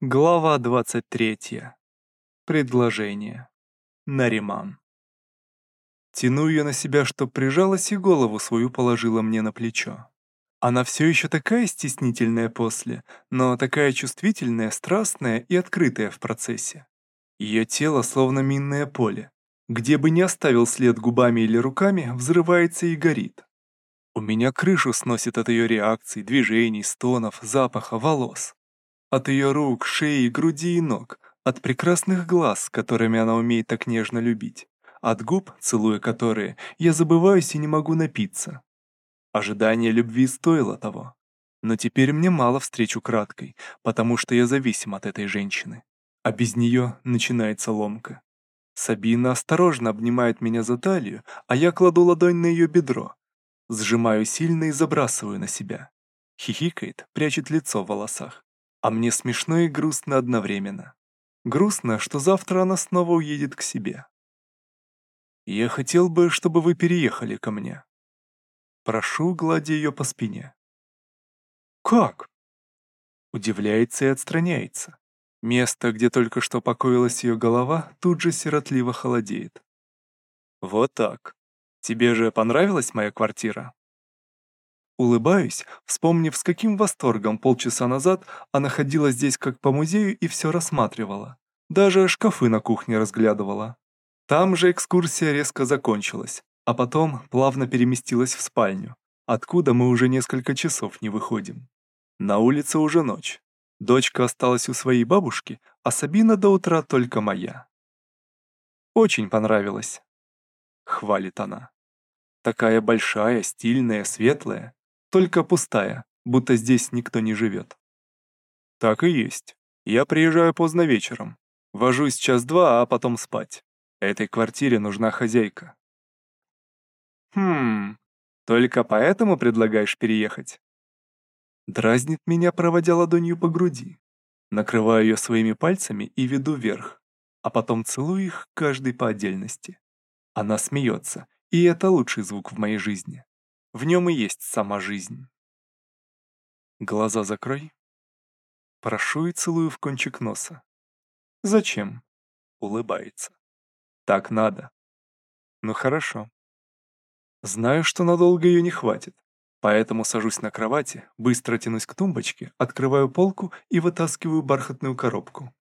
Глава 23. Предложение. Нариман. Тяну ее на себя, чтоб прижалась и голову свою положила мне на плечо. Она все еще такая стеснительная после, но такая чувствительная, страстная и открытая в процессе. Ее тело словно минное поле. Где бы ни оставил след губами или руками, взрывается и горит. У меня крышу сносит от ее реакций, движений, стонов, запаха, волос. От ее рук, шеи, груди и ног, от прекрасных глаз, которыми она умеет так нежно любить, от губ, целуя которые, я забываюсь и не могу напиться. Ожидание любви стоило того. Но теперь мне мало встречу краткой, потому что я зависим от этой женщины. А без нее начинается ломка. Сабина осторожно обнимает меня за талию, а я кладу ладонь на ее бедро. Сжимаю сильно и забрасываю на себя. Хихикает, прячет лицо в волосах. А мне смешно и грустно одновременно. Грустно, что завтра она снова уедет к себе. Я хотел бы, чтобы вы переехали ко мне. Прошу, гладя ее по спине. Как? Удивляется и отстраняется. Место, где только что покоилась ее голова, тут же сиротливо холодеет. Вот так. Тебе же понравилась моя квартира? Улыбаюсь, вспомнив, с каким восторгом полчаса назад она ходила здесь как по музею и все рассматривала. Даже шкафы на кухне разглядывала. Там же экскурсия резко закончилась, а потом плавно переместилась в спальню, откуда мы уже несколько часов не выходим. На улице уже ночь. Дочка осталась у своей бабушки, а Сабина до утра только моя. «Очень понравилось», — хвалит она. «Такая большая, стильная, светлая только пустая, будто здесь никто не живет. Так и есть. Я приезжаю поздно вечером. Вожусь час-два, а потом спать. Этой квартире нужна хозяйка. Хм, только поэтому предлагаешь переехать? Дразнит меня, проводя ладонью по груди. Накрываю ее своими пальцами и веду вверх, а потом целую их каждый по отдельности. Она смеется, и это лучший звук в моей жизни. В нем и есть сама жизнь. Глаза закрой. Прошу и целую в кончик носа. Зачем? Улыбается. Так надо. Ну хорошо. Знаю, что надолго ее не хватит, поэтому сажусь на кровати, быстро тянусь к тумбочке, открываю полку и вытаскиваю бархатную коробку.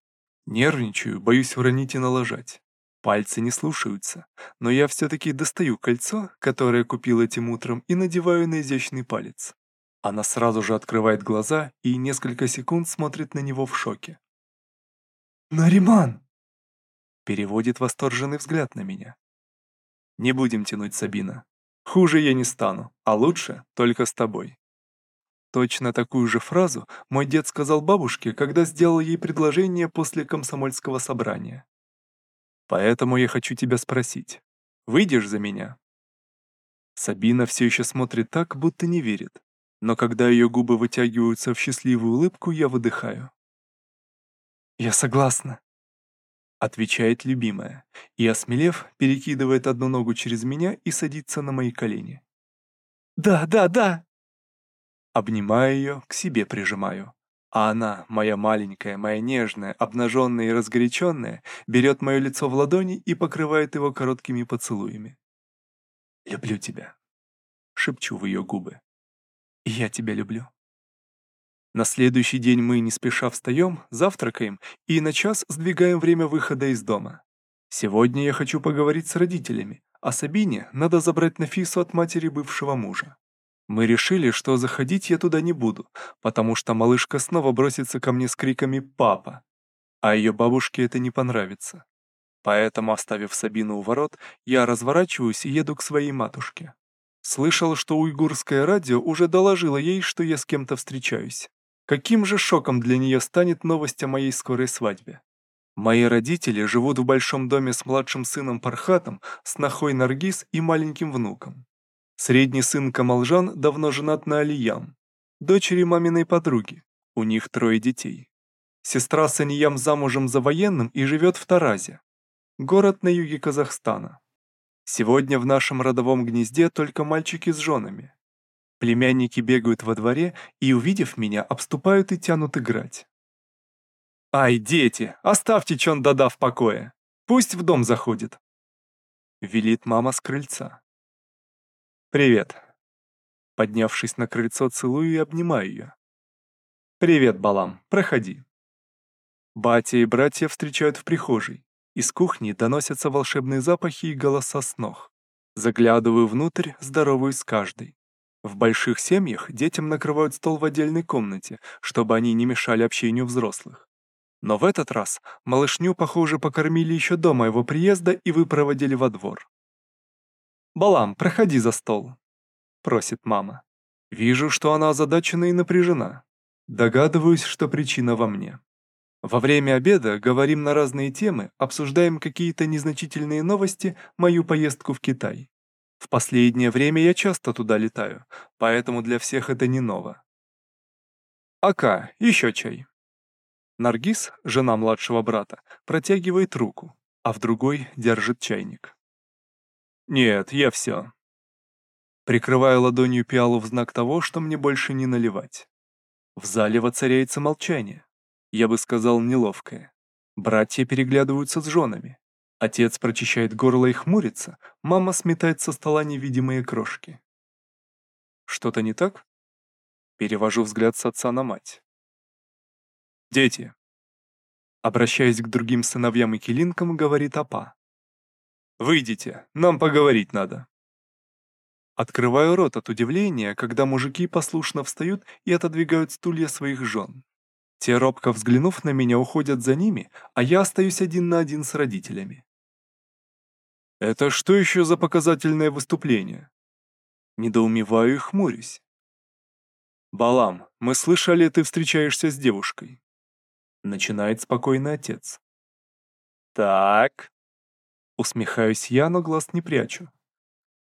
Нервничаю, боюсь уронить и налажать. Пальцы не слушаются, но я все-таки достаю кольцо, которое купил этим утром, и надеваю на изящный палец. Она сразу же открывает глаза и несколько секунд смотрит на него в шоке. «Нариман!» Переводит восторженный взгляд на меня. «Не будем тянуть, Сабина. Хуже я не стану, а лучше только с тобой». Точно такую же фразу мой дед сказал бабушке, когда сделал ей предложение после комсомольского собрания. Поэтому я хочу тебя спросить. Выйдешь за меня?» Сабина все еще смотрит так, будто не верит. Но когда ее губы вытягиваются в счастливую улыбку, я выдыхаю. «Я согласна», — отвечает любимая, и, осмелев, перекидывает одну ногу через меня и садится на мои колени. «Да, да, да!» Обнимаю ее, к себе прижимаю. А она, моя маленькая, моя нежная, обнаженная и разгоряченная, берет мое лицо в ладони и покрывает его короткими поцелуями. «Люблю тебя», — шепчу в ее губы. «И я тебя люблю». На следующий день мы не спеша встаем, завтракаем и на час сдвигаем время выхода из дома. Сегодня я хочу поговорить с родителями, а Сабине надо забрать Нафису от матери бывшего мужа. Мы решили, что заходить я туда не буду, потому что малышка снова бросится ко мне с криками «папа», а ее бабушке это не понравится. Поэтому, оставив Сабину у ворот, я разворачиваюсь и еду к своей матушке. Слышал, что уйгурское радио уже доложило ей, что я с кем-то встречаюсь. Каким же шоком для нее станет новость о моей скорой свадьбе? Мои родители живут в большом доме с младшим сыном Пархатом, с нахой Наргиз и маленьким внуком. Средний сын Камалжан давно женат на Алиям, дочери маминой подруги. У них трое детей. Сестра Саниям замужем за военным и живет в Таразе, город на юге Казахстана. Сегодня в нашем родовом гнезде только мальчики с женами. Племянники бегают во дворе и, увидев меня, обступают и тянут играть. «Ай, дети, оставьте Чон-Дада в покое. Пусть в дом заходит». Велит мама с крыльца. «Привет». Поднявшись на крыльцо, целую и обнимаю ее. «Привет, Балам, проходи». Батя и братья встречают в прихожей. Из кухни доносятся волшебные запахи и голоса снох. Заглядываю внутрь, здороваюсь с каждой. В больших семьях детям накрывают стол в отдельной комнате, чтобы они не мешали общению взрослых. Но в этот раз малышню, похоже, покормили еще до моего приезда и выпроводили во двор. «Балам, проходи за стол», — просит мама. Вижу, что она озадачена и напряжена. Догадываюсь, что причина во мне. Во время обеда говорим на разные темы, обсуждаем какие-то незначительные новости, мою поездку в Китай. В последнее время я часто туда летаю, поэтому для всех это не ново. Ака, еще чай. Наргиз, жена младшего брата, протягивает руку, а в другой держит чайник. Нет, я все. Прикрываю ладонью пиалу в знак того, что мне больше не наливать. В зале воцаряется молчание. Я бы сказал, неловкое. Братья переглядываются с женами. Отец прочищает горло и хмурится, мама сметает со стола невидимые крошки. Что-то не так? Перевожу взгляд с отца на мать. Дети. Обращаясь к другим сыновьям и килинкам, говорит Апа. «Выйдите, нам поговорить надо». Открываю рот от удивления, когда мужики послушно встают и отодвигают стулья своих жен. Те, робко взглянув на меня, уходят за ними, а я остаюсь один на один с родителями. Это что еще за показательное выступление? Недоумеваю и хмурюсь. «Балам, мы слышали, ты встречаешься с девушкой». Начинает спокойный отец. «Так...» Усмехаюсь я, но глаз не прячу.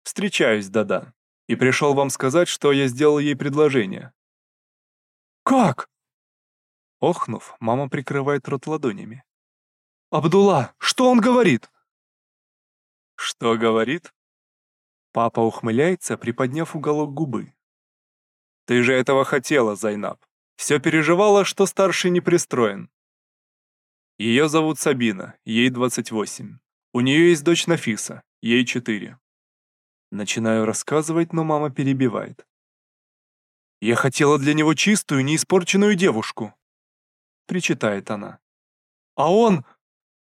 «Встречаюсь, да-да, и пришел вам сказать, что я сделал ей предложение». «Как?» Охнув, мама прикрывает рот ладонями. «Абдулла, что он говорит?» «Что говорит?» Папа ухмыляется, приподняв уголок губы. «Ты же этого хотела, Зайнаб. Все переживала, что старший не пристроен. Ее зовут Сабина, ей 28. У нее есть дочь Нафиса, ей 4. Начинаю рассказывать, но мама перебивает. «Я хотела для него чистую, неиспорченную девушку», — причитает она. «А он...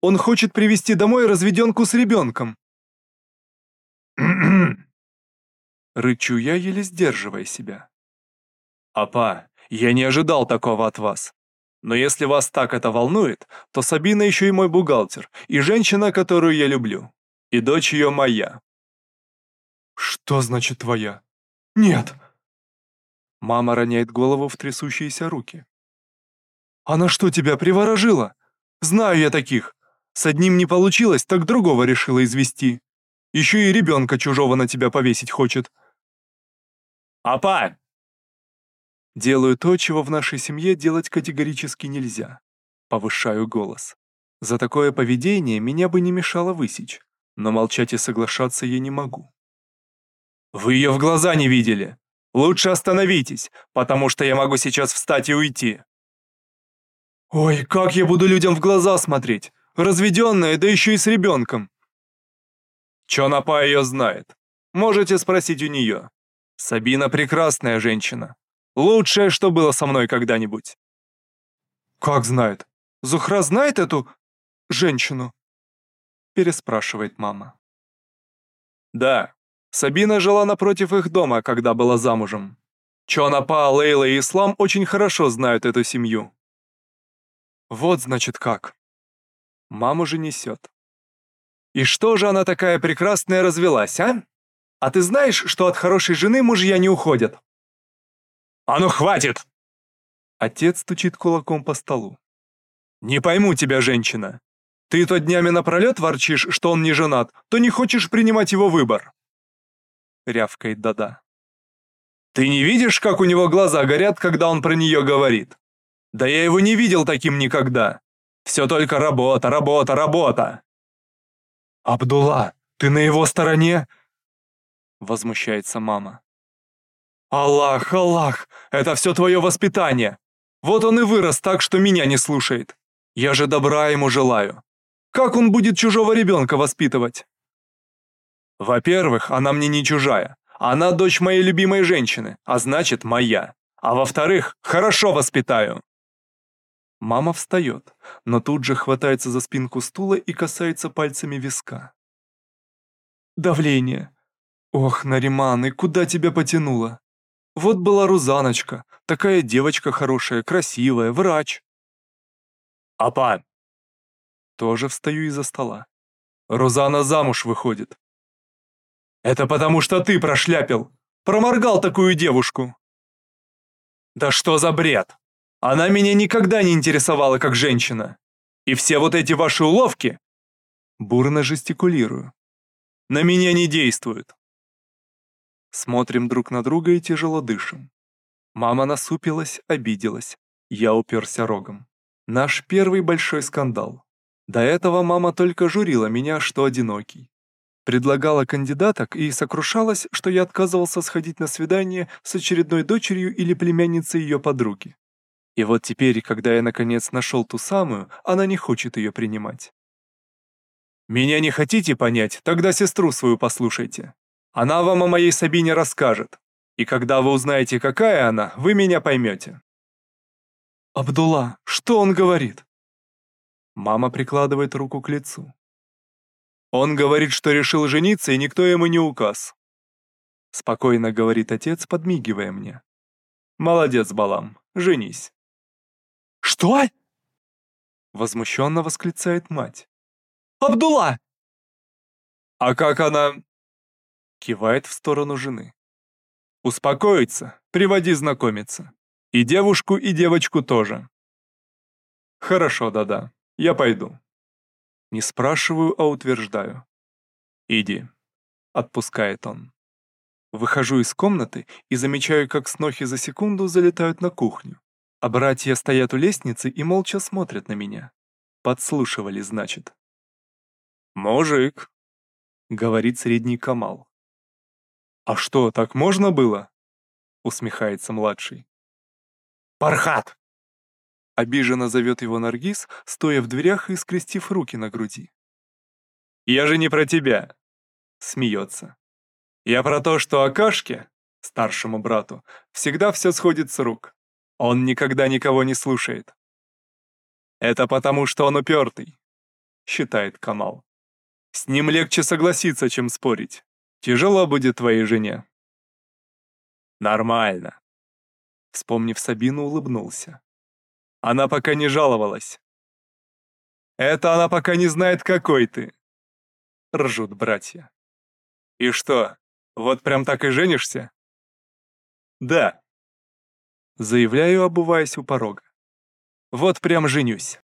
он хочет привести домой разведенку с ребенком». Рычу я, еле сдерживая себя. «Апа, я не ожидал такого от вас. Но если вас так это волнует, то Сабина еще и мой бухгалтер, и женщина, которую я люблю. И дочь ее моя». «Что значит твоя?» «Нет!» Мама роняет голову в трясущиеся руки. «Она что, тебя приворожила? Знаю я таких. С одним не получилось, так другого решила извести». Еще и ребенка чужого на тебя повесить хочет. Апа! Делаю то, чего в нашей семье делать категорически нельзя. Повышаю голос. За такое поведение меня бы не мешало высечь, но молчать и соглашаться я не могу. Вы ее в глаза не видели. Лучше остановитесь, потому что я могу сейчас встать и уйти. Ой, как я буду людям в глаза смотреть? Разведенная, да еще и с ребенком. Чонапа ее знает. Можете спросить у нее. Сабина прекрасная женщина. Лучшее, что было со мной когда-нибудь. Как знает? Зухра знает эту женщину? Переспрашивает мама. Да, Сабина жила напротив их дома, когда была замужем. Чонапа, Лейла и Ислам очень хорошо знают эту семью. Вот значит как. Маму же несет. И что же она такая прекрасная развелась, а? А ты знаешь, что от хорошей жены мужья не уходят? А ну хватит! Отец стучит кулаком по столу. Не пойму тебя, женщина. Ты то днями напролет ворчишь, что он не женат, то не хочешь принимать его выбор. Рявкает Дада. Ты не видишь, как у него глаза горят, когда он про нее говорит? Да я его не видел таким никогда. Все только работа, работа, работа. «Абдулла, ты на его стороне?» Возмущается мама. «Аллах, Аллах, это все твое воспитание. Вот он и вырос так, что меня не слушает. Я же добра ему желаю. Как он будет чужого ребенка воспитывать? Во-первых, она мне не чужая. Она дочь моей любимой женщины, а значит, моя. А во-вторых, хорошо воспитаю. Мама встает, но тут же хватается за спинку стула и касается пальцами виска. Давление. Ох, Нариман, и куда тебя потянуло? Вот была Рузаночка, такая девочка хорошая, красивая, врач. Апа! Тоже встаю из-за стола. Рузана замуж выходит. Это потому что ты прошляпил. Проморгал такую девушку. Да что за бред? Она меня никогда не интересовала как женщина. И все вот эти ваши уловки, бурно жестикулирую, на меня не действуют. Смотрим друг на друга и тяжело дышим. Мама насупилась, обиделась. Я уперся рогом. Наш первый большой скандал. До этого мама только журила меня, что одинокий. Предлагала кандидаток и сокрушалась, что я отказывался сходить на свидание с очередной дочерью или племянницей ее подруги. И вот теперь, когда я наконец нашел ту самую, она не хочет ее принимать. «Меня не хотите понять? Тогда сестру свою послушайте. Она вам о моей Сабине расскажет. И когда вы узнаете, какая она, вы меня поймете». «Абдулла, что он говорит?» Мама прикладывает руку к лицу. «Он говорит, что решил жениться, и никто ему не указ». Спокойно говорит отец, подмигивая мне. «Молодец, Балам, женись». «Что?» Возмущенно восклицает мать. «Абдулла!» «А как она...» Кивает в сторону жены. «Успокоиться, приводи знакомиться. И девушку, и девочку тоже». «Хорошо, да-да, я пойду». Не спрашиваю, а утверждаю. «Иди», — отпускает он. Выхожу из комнаты и замечаю, как снохи за секунду залетают на кухню. А братья стоят у лестницы и молча смотрят на меня. Подслушивали, значит. «Мужик», — говорит средний Камал. «А что, так можно было?» — усмехается младший. «Пархат!» Обиженно зовет его Наргиз, стоя в дверях и скрестив руки на груди. «Я же не про тебя!» — смеется. «Я про то, что Акашке, старшему брату, всегда все сходит с рук. Он никогда никого не слушает. Это потому, что он упертый, считает Камал. С ним легче согласиться, чем спорить. Тяжело будет твоей жене. Нормально. Вспомнив Сабину, улыбнулся. Она пока не жаловалась. Это она пока не знает, какой ты. Ржут братья. И что, вот прям так и женишься? Да. Заявляю, обуваясь у порога. Вот прям женюсь.